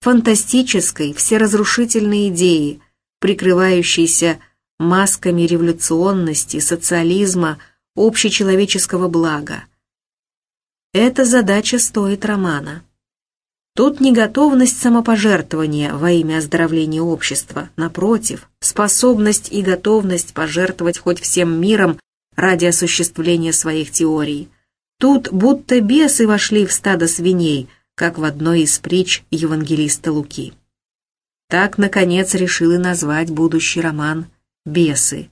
фантастической, всеразрушительной идеи, прикрывающейся масками революционности, социализма, общечеловеческого блага. Эта задача стоит романа. Тут не готовность самопожертвования во имя оздоровления общества, напротив, способность и готовность пожертвовать хоть всем миром ради осуществления своих теорий. Тут будто бесы вошли в стадо свиней, как в одной из притч евангелиста Луки. Так, наконец, решил и назвать будущий роман «Бесы».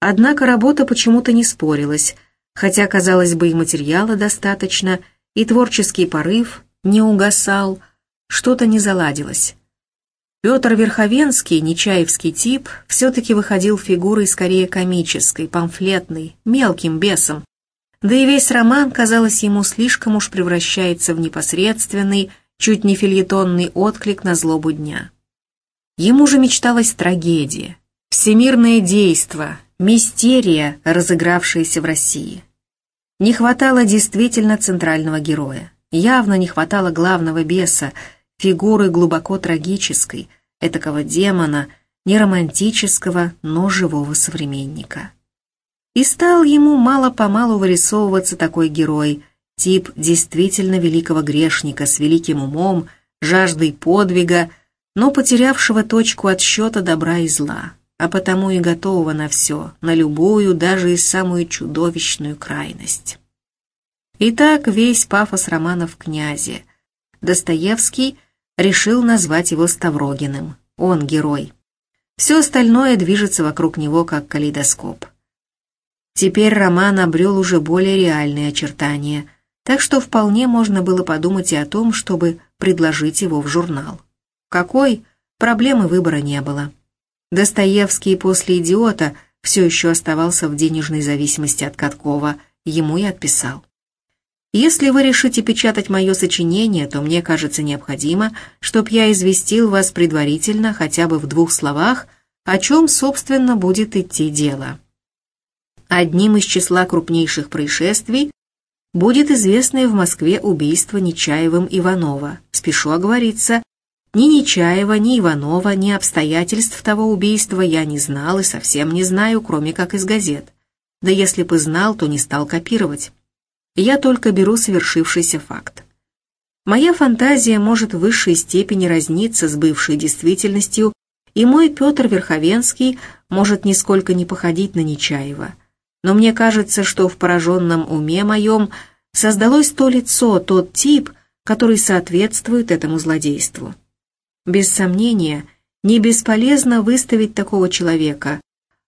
Однако работа почему-то не спорилась, хотя, казалось бы, и материала достаточно – и творческий порыв не угасал, что-то не заладилось. Петр Верховенский, нечаевский тип, все-таки выходил фигурой скорее комической, памфлетной, мелким бесом. Да и весь роман, казалось, ему слишком уж превращается в непосредственный, чуть не фильетонный отклик на злобу дня. Ему же мечталась трагедия, всемирное действо, мистерия, разыгравшаяся в России. Не хватало действительно центрального героя, явно не хватало главного беса, фигуры глубоко трагической, этакого демона, не романтического, но живого современника. И стал ему мало-помалу вырисовываться такой герой, тип действительно великого грешника с великим умом, жаждой подвига, но потерявшего точку отсчета добра и зла, а потому и готового на все, на любую, даже и самую чудовищную крайность. Итак, весь пафос романов «Князе». Достоевский решил назвать его Ставрогиным. Он герой. Все остальное движется вокруг него, как калейдоскоп. Теперь роман обрел уже более реальные очертания, так что вполне можно было подумать и о том, чтобы предложить его в журнал. Какой? Проблемы выбора не было. Достоевский после «Идиота» все еще оставался в денежной зависимости от Каткова, ему и отписал. Если вы решите печатать мое сочинение, то мне кажется необходимо, чтоб я известил вас предварительно, хотя бы в двух словах, о чем, собственно, будет идти дело. Одним из числа крупнейших происшествий будет известное в Москве убийство Нечаевым Иванова. Спешу оговориться, ни Нечаева, ни Иванова, ни обстоятельств того убийства я не знал и совсем не знаю, кроме как из газет. Да если бы знал, то не стал копировать я только беру совершившийся факт. Моя фантазия может в высшей степени разниться с бывшей действительностью, и мой Петр Верховенский может нисколько не походить на Нечаева. Но мне кажется, что в пораженном уме моем создалось то лицо, тот тип, который соответствует этому злодейству. Без сомнения, не бесполезно выставить такого человека,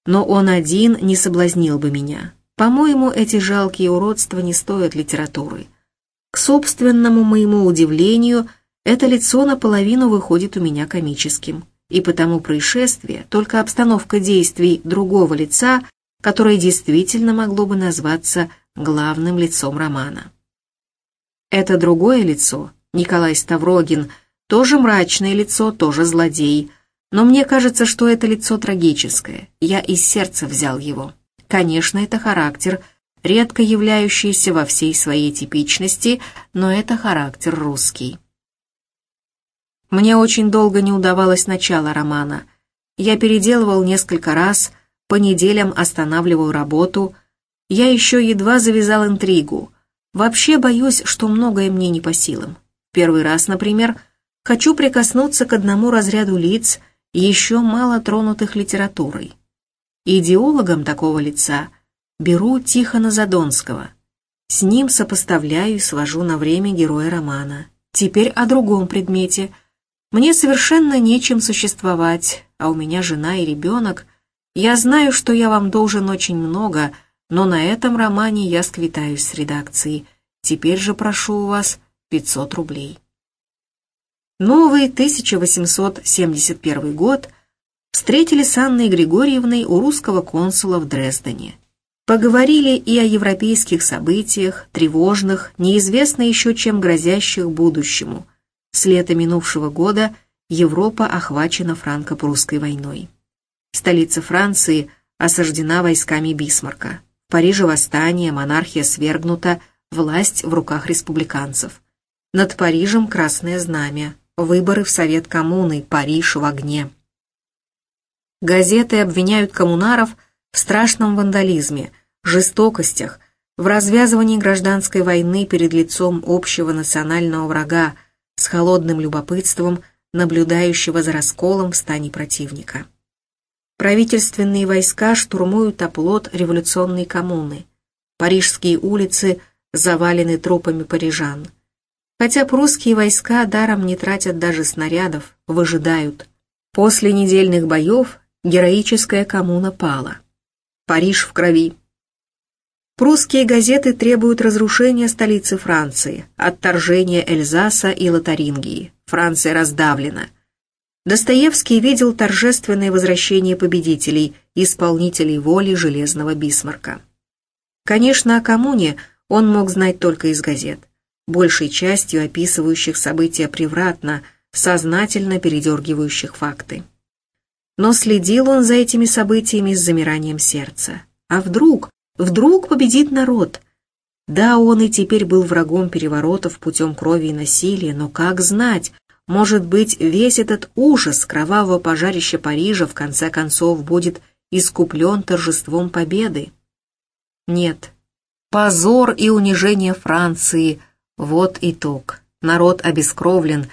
но он один не соблазнил бы меня. По-моему, эти жалкие уродства не стоят литературы. К собственному моему удивлению, это лицо наполовину выходит у меня комическим. И потому происшествие, только обстановка действий другого лица, которое действительно могло бы назваться главным лицом романа. Это другое лицо, Николай Ставрогин, тоже мрачное лицо, тоже злодей, но мне кажется, что это лицо трагическое, я из сердца взял его. Конечно, это характер, редко являющийся во всей своей типичности, но это характер русский. Мне очень долго не удавалось начало романа. Я переделывал несколько раз, по неделям останавливал работу. Я еще едва завязал интригу. Вообще боюсь, что многое мне не по силам. Первый раз, например, хочу прикоснуться к одному разряду лиц, еще мало тронутых литературой. Идеологом такого лица беру Тихона Задонского. С ним сопоставляю и свожу на время героя романа. Теперь о другом предмете. Мне совершенно нечем существовать, а у меня жена и ребенок. Я знаю, что я вам должен очень много, но на этом романе я сквитаюсь с редакцией. Теперь же прошу у вас 500 рублей. Новый 1871 год встретили с Анной Григорьевной у русского консула в Дрездене. Поговорили и о европейских событиях, тревожных, неизвестно еще чем грозящих будущему. С лета минувшего года Европа охвачена франко-прусской войной. Столица Франции осаждена войсками Бисмарка. В Париже восстание, монархия свергнута, власть в руках республиканцев. Над Парижем красное знамя, выборы в Совет коммуны, Париж в огне. Газеты обвиняют коммунаров в страшном вандализме, жестокостях, в развязывании гражданской войны перед лицом общего национального врага с холодным любопытством, наблюдающего за расколом в стане противника. Правительственные войска штурмуют оплот революционной коммуны. Парижские улицы завалены трупами парижан. Хотя прусские войска даром не тратят даже снарядов, выжидают. После недельных боев Героическая коммуна пала. Париж в крови. Прусские газеты требуют разрушения столицы Франции, отторжения Эльзаса и Лотарингии. Франция раздавлена. Достоевский видел торжественное возвращение победителей, исполнителей воли Железного Бисмарка. Конечно, о коммуне он мог знать только из газет, большей частью описывающих события превратно, сознательно передергивающих факты. Но следил он за этими событиями с замиранием сердца. А вдруг, вдруг победит народ? Да, он и теперь был врагом переворотов путем крови и насилия, но как знать, может быть, весь этот ужас кровавого пожарища Парижа в конце концов будет искуплен торжеством победы? Нет. Позор и унижение Франции – вот итог. Народ обескровлен,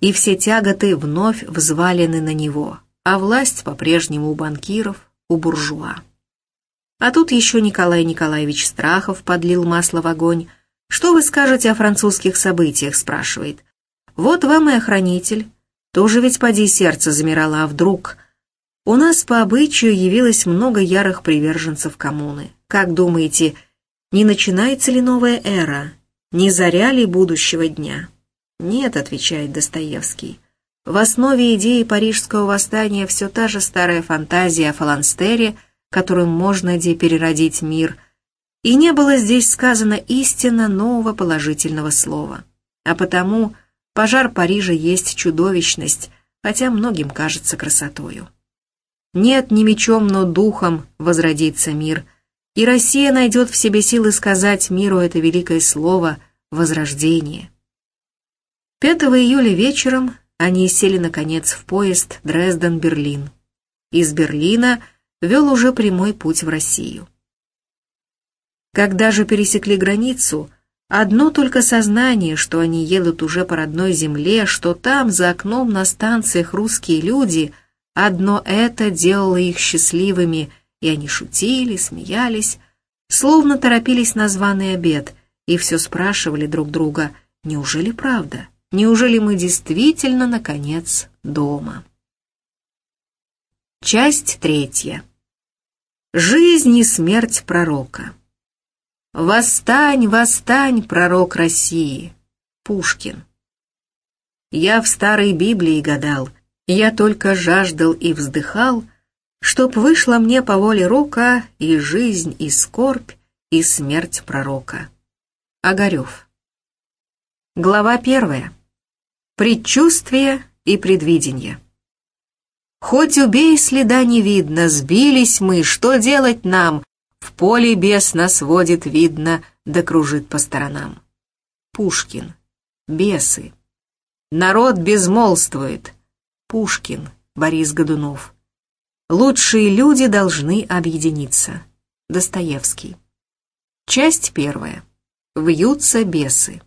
и все тяготы вновь взвалены на него а власть по-прежнему у банкиров, у буржуа. А тут еще Николай Николаевич Страхов подлил масло в огонь. «Что вы скажете о французских событиях?» – спрашивает. «Вот вам и охранитель. Тоже ведь поди сердце замирало, а вдруг...» У нас по обычаю явилось много ярых приверженцев коммуны. Как думаете, не начинается ли новая эра? Не заря ли будущего дня? Нет, отвечает Достоевский. В основе идеи парижского восстания все та же старая фантазия о фаланстере, которым можно где переродить мир, и не было здесь сказано истинно нового положительного слова. А потому пожар Парижа есть чудовищность, хотя многим кажется красотою. Нет ни мечом, но духом возродится мир, и Россия найдет в себе силы сказать миру это великое слово «возрождение». 5 июля вечером они сели, наконец, в поезд Дрезден-Берлин. Из Берлина вел уже прямой путь в Россию. Когда же пересекли границу, одно только сознание, что они едут уже по родной земле, что там, за окном на станциях русские люди, одно это делало их счастливыми, и они шутили, смеялись, словно торопились на званый обед, и все спрашивали друг друга, неужели правда? Неужели мы действительно, наконец, дома? Часть третья. Жизнь и смерть пророка. «Восстань, восстань, пророк России!» Пушкин. Я в старой Библии гадал, я только жаждал и вздыхал, чтоб вышла мне по воле рока и жизнь, и скорбь, и смерть пророка. Огарев. Глава первая. Предчувствие и предвидение. Хоть убей, следа не видно, сбились мы, что делать нам? В поле бес нас водит, видно, да кружит по сторонам. Пушкин. Бесы. Народ безмолвствует. Пушкин. Борис Годунов. Лучшие люди должны объединиться. Достоевский. Часть первая. Вьются бесы.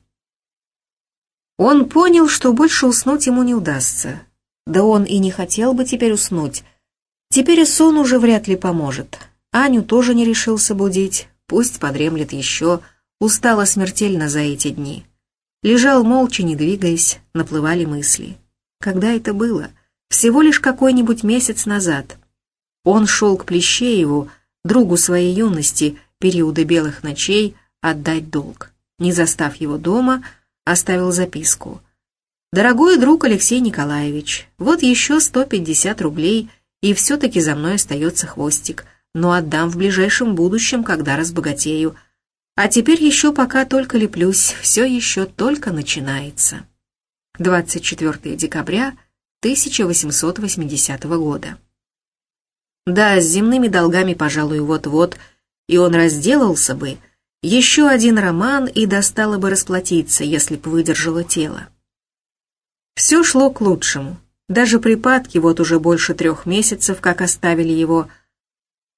Он понял, что больше уснуть ему не удастся. Да он и не хотел бы теперь уснуть. Теперь и сон уже вряд ли поможет. Аню тоже не решился будить, пусть подремлет еще, устала смертельно за эти дни. Лежал молча, не двигаясь, наплывали мысли. Когда это было? Всего лишь какой-нибудь месяц назад. Он шел к Плещееву, другу своей юности, периода белых ночей, отдать долг. Не застав его дома, оставил записку. «Дорогой друг Алексей Николаевич, вот еще 150 рублей, и все-таки за мной остается хвостик, но отдам в ближайшем будущем, когда разбогатею. А теперь еще пока только леплюсь, все еще только начинается». 24 декабря 1880 года. Да, с земными долгами, пожалуй, вот-вот, и он разделался бы, еще один роман и достало бы расплатиться, если б выдержало тело. Все шло к лучшему. Даже припадки вот уже больше трех месяцев, как оставили его.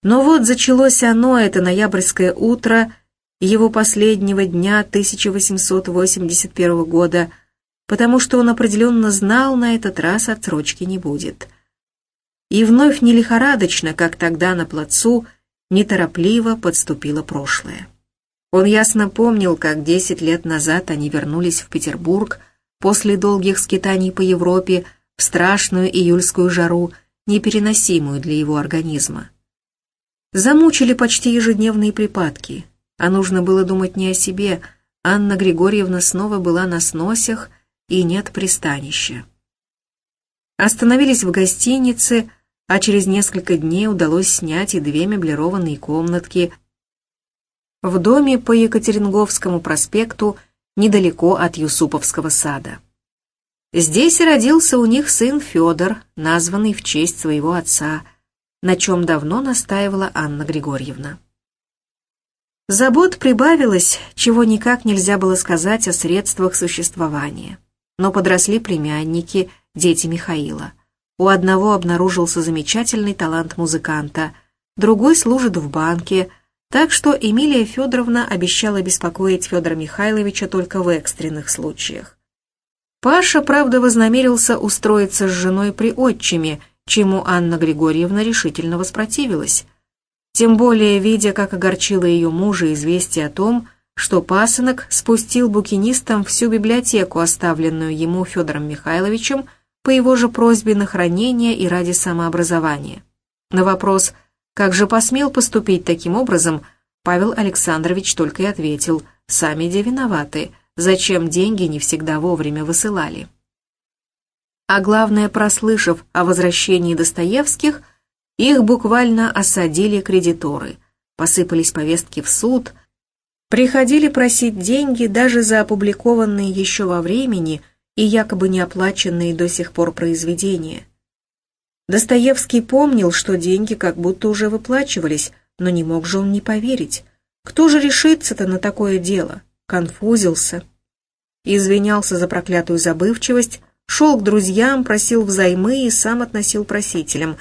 Но вот зачалось оно, это ноябрьское утро его последнего дня 1881 года, потому что он определенно знал, на этот раз отсрочки не будет. И вновь не лихорадочно, как тогда на плацу, неторопливо подступило прошлое. Он ясно помнил, как десять лет назад они вернулись в Петербург после долгих скитаний по Европе в страшную июльскую жару, непереносимую для его организма. Замучили почти ежедневные припадки. А нужно было думать не о себе. Анна Григорьевна снова была на сносях, и нет пристанища. Остановились в гостинице, а через несколько дней удалось снять и две меблированные комнатки в доме по Екатеринговскому проспекту недалеко от Юсуповского сада. Здесь родился у них сын Федор, названный в честь своего отца, на чем давно настаивала Анна Григорьевна. Забот прибавилось, чего никак нельзя было сказать о средствах существования. Но подросли племянники, дети Михаила. У одного обнаружился замечательный талант музыканта, другой служит в банке, так что Эмилия Федоровна обещала беспокоить Федора Михайловича только в экстренных случаях. Паша, правда, вознамерился устроиться с женой при отчиме, чему Анна Григорьевна решительно воспротивилась. Тем более, видя, как огорчило ее мужа известие о том, что пасынок спустил букинистам всю библиотеку, оставленную ему Федором Михайловичем, по его же просьбе на хранение и ради самообразования. На вопрос «Как же посмел поступить таким образом?» Павел Александрович только и ответил «Сами де виноваты, зачем деньги не всегда вовремя высылали?» а главное, прослышав о возвращении Достоевских, их буквально осадили кредиторы, посыпались повестки в суд, приходили просить деньги даже за опубликованные еще во времени и якобы не оплаченные до сих пор произведения. Достоевский помнил, что деньги как будто уже выплачивались, но не мог же он не поверить. Кто же решится-то на такое дело? Конфузился. Извинялся за проклятую забывчивость, шел к друзьям, просил взаймы и сам относил просителям.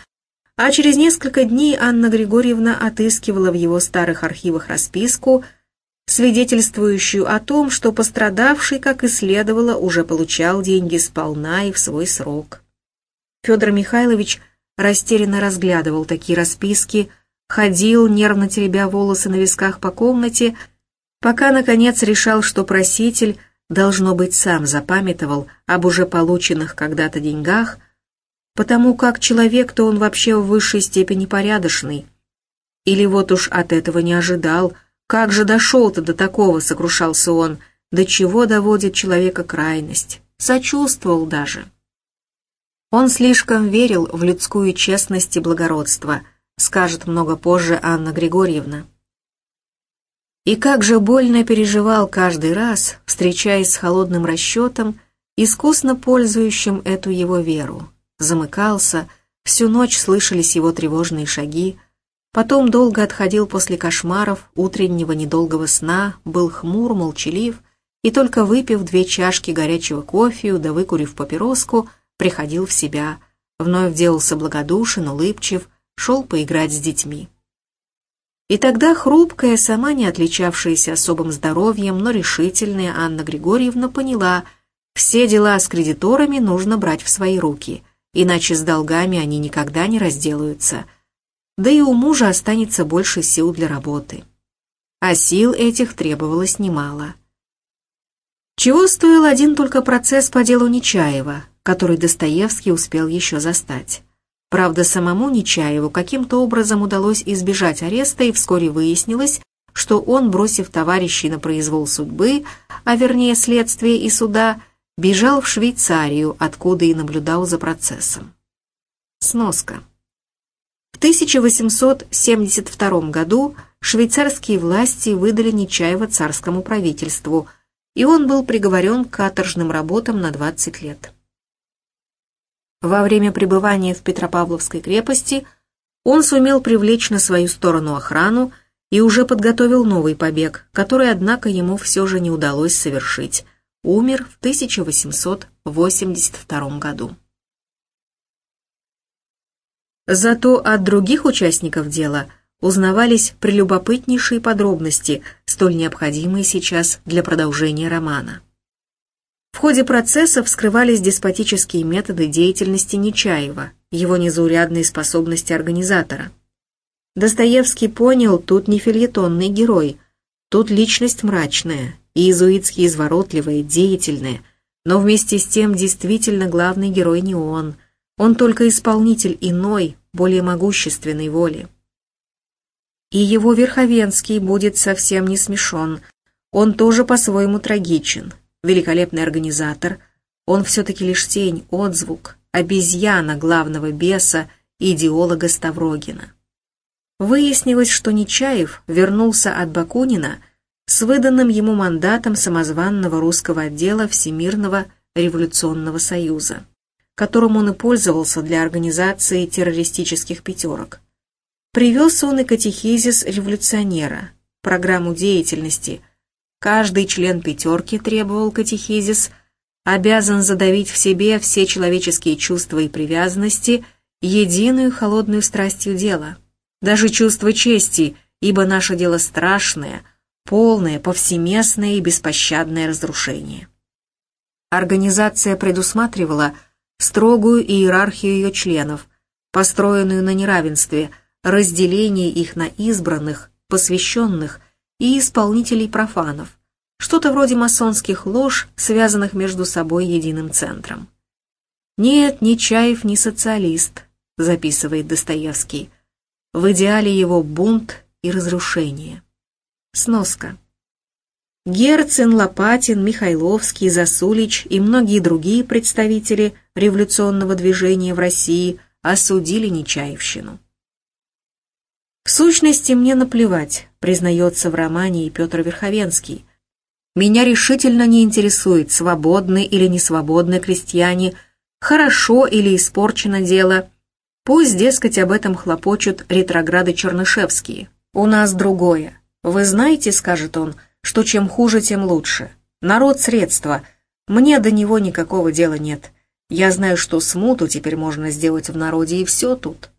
А через несколько дней Анна Григорьевна отыскивала в его старых архивах расписку, свидетельствующую о том, что пострадавший, как и следовало, уже получал деньги сполна и в свой срок. Федор Михайлович растерянно разглядывал такие расписки, ходил, нервно теребя волосы на висках по комнате, пока, наконец, решал, что проситель – должно быть, сам запамятовал об уже полученных когда-то деньгах, потому как человек-то он вообще в высшей степени порядочный. Или вот уж от этого не ожидал, как же дошел-то до такого, сокрушался он, до чего доводит человека крайность, сочувствовал даже. Он слишком верил в людскую честность и благородство, скажет много позже Анна Григорьевна. И как же больно переживал каждый раз, встречаясь с холодным расчетом, искусно пользующим эту его веру. Замыкался, всю ночь слышались его тревожные шаги, потом долго отходил после кошмаров, утреннего недолгого сна, был хмур, молчалив, и только выпив две чашки горячего кофе, да выкурив папироску, приходил в себя, вновь делался благодушен, улыбчив, шел поиграть с детьми. И тогда хрупкая, сама не отличавшаяся особым здоровьем, но решительная Анна Григорьевна поняла, все дела с кредиторами нужно брать в свои руки, иначе с долгами они никогда не разделаются. Да и у мужа останется больше сил для работы. А сил этих требовалось немало. Чего стоил один только процесс по делу Нечаева, который Достоевский успел еще застать. Правда, самому Нечаеву каким-то образом удалось избежать ареста, и вскоре выяснилось, что он, бросив товарищей на произвол судьбы, а вернее следствия и суда, бежал в Швейцарию, откуда и наблюдал за процессом. Сноска. В 1872 году швейцарские власти выдали Нечаева царскому правительству, и он был приговорен к каторжным работам на 20 лет. Во время пребывания в Петропавловской крепости он сумел привлечь на свою сторону охрану и уже подготовил новый побег, который, однако, ему все же не удалось совершить. Умер в 1882 году. Зато от других участников дела узнавались прелюбопытнейшие подробности, столь необходимые сейчас для продолжения романа. В ходе процесса вскрывались деспотические методы деятельности Нечаева, его незаурядные способности организатора. Достоевский понял, тут не фильетонный герой, тут личность мрачная, иезуитски изворотливая, деятельная, но вместе с тем действительно главный герой не он, он только исполнитель иной, более могущественной воли. И его Верховенский будет совсем не смешон. Он тоже по-своему трагичен. Великолепный организатор. Он все-таки лишь тень, отзвук, обезьяна главного беса, идеолога Ставрогина. Выяснилось, что Нечаев вернулся от Бакунина с выданным ему мандатом самозванного русского отдела Всемирного революционного союза, которым он и пользовался для организации террористических пятерок. Привез он и катехизис революционера, программу деятельности. Каждый член пятерки требовал катехизис, обязан задавить в себе все человеческие чувства и привязанности единую холодную страстью дела – даже чувство чести, ибо наше дело страшное, полное, повсеместное и беспощадное разрушение. Организация предусматривала строгую иерархию ее членов, построенную на неравенстве, разделении их на избранных, посвященных и исполнителей профанов, что-то вроде масонских лож, связанных между собой единым центром. «Нет, ни Чаев, ни социалист», — записывает Достоевский, — в идеале его бунт и разрушение. Сноска. Герцен, Лопатин, Михайловский, Засулич и многие другие представители революционного движения в России осудили Нечаевщину. В сущности, мне наплевать, признается в романе и Петр Верховенский. Меня решительно не интересует, свободны или несвободны крестьяне, хорошо или испорчено дело – Пусть, дескать, об этом хлопочут ретрограды чернышевские. У нас другое. Вы знаете, скажет он, что чем хуже, тем лучше. Народ средства. Мне до него никакого дела нет. Я знаю, что смуту теперь можно сделать в народе, и все тут.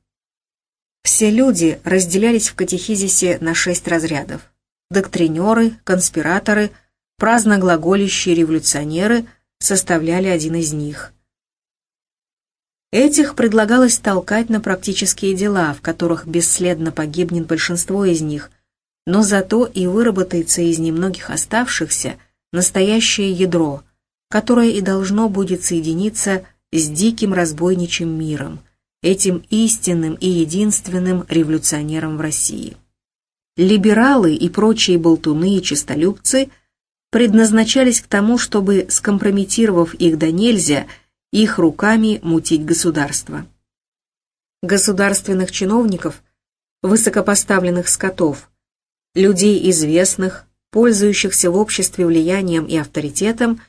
Все люди разделялись в катехизисе на шесть разрядов. Доктринеры, конспираторы, праздно глаголящие революционеры составляли один из них – Этих предлагалось толкать на практические дела, в которых бесследно погибнет большинство из них, но зато и выработается из немногих оставшихся настоящее ядро, которое и должно будет соединиться с диким разбойничьим миром, этим истинным и единственным революционером в России. Либералы и прочие болтуны и честолюбцы предназначались к тому, чтобы, скомпрометировав их до нельзя, их руками мутить государство. Государственных чиновников, высокопоставленных скотов, людей известных, пользующихся в обществе влиянием и авторитетом,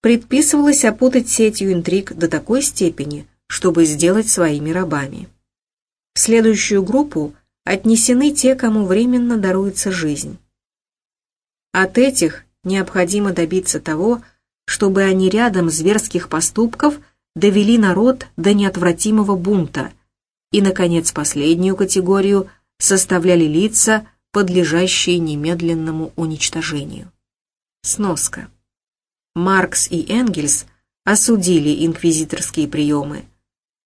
предписывалось опутать сетью интриг до такой степени, чтобы сделать своими рабами. В следующую группу отнесены те, кому временно даруется жизнь. От этих необходимо добиться того, чтобы они рядом зверских поступков довели народ до неотвратимого бунта, и, наконец, последнюю категорию составляли лица, подлежащие немедленному уничтожению. Сноска. Маркс и Энгельс осудили инквизиторские приемы,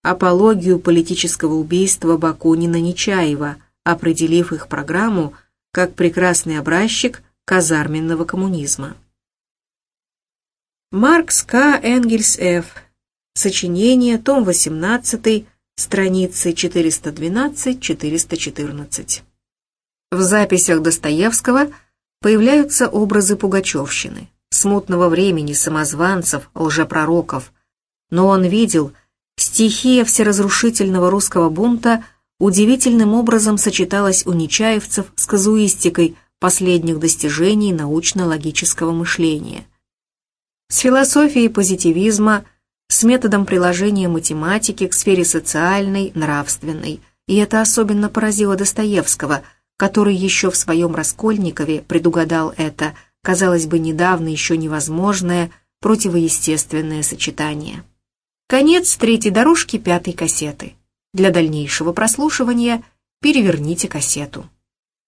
апологию политического убийства Бакунина-Нечаева, определив их программу как прекрасный образчик казарменного коммунизма. Маркс К. Энгельс Ф. Сочинение, том 18, страницы 412-414. В записях Достоевского появляются образы пугачевщины, смутного времени, самозванцев, лжепророков. Но он видел, стихия всеразрушительного русского бунта удивительным образом сочеталась у нечаевцев с казуистикой последних достижений научно-логического мышления с философией позитивизма, с методом приложения математики к сфере социальной, нравственной. И это особенно поразило Достоевского, который еще в своем «Раскольникове» предугадал это, казалось бы, недавно еще невозможное, противоестественное сочетание. Конец третьей дорожки пятой кассеты. Для дальнейшего прослушивания переверните кассету.